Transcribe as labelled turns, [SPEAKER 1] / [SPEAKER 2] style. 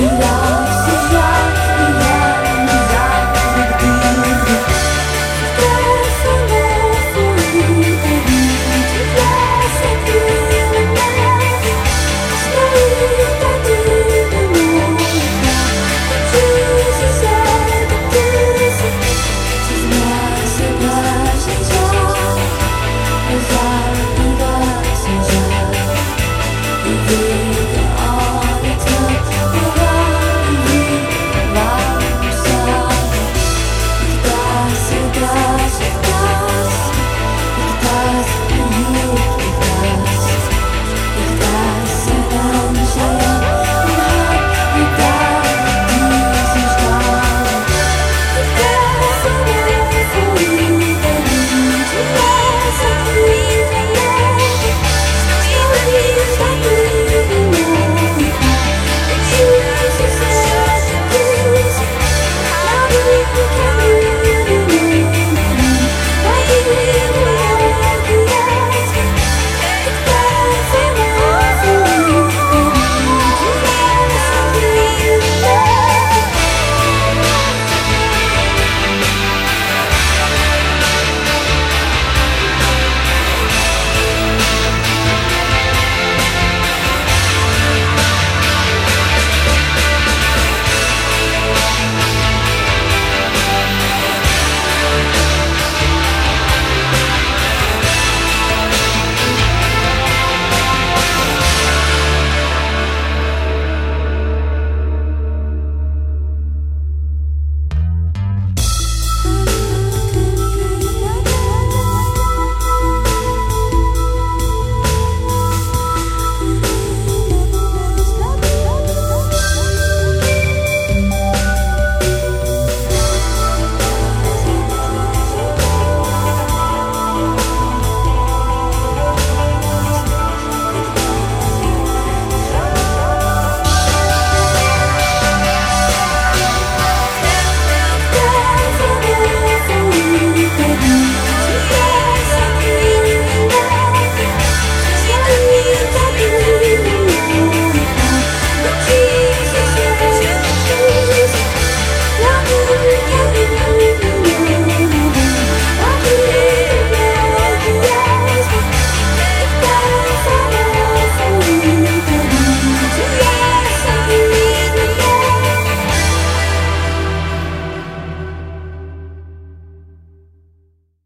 [SPEAKER 1] Yeah.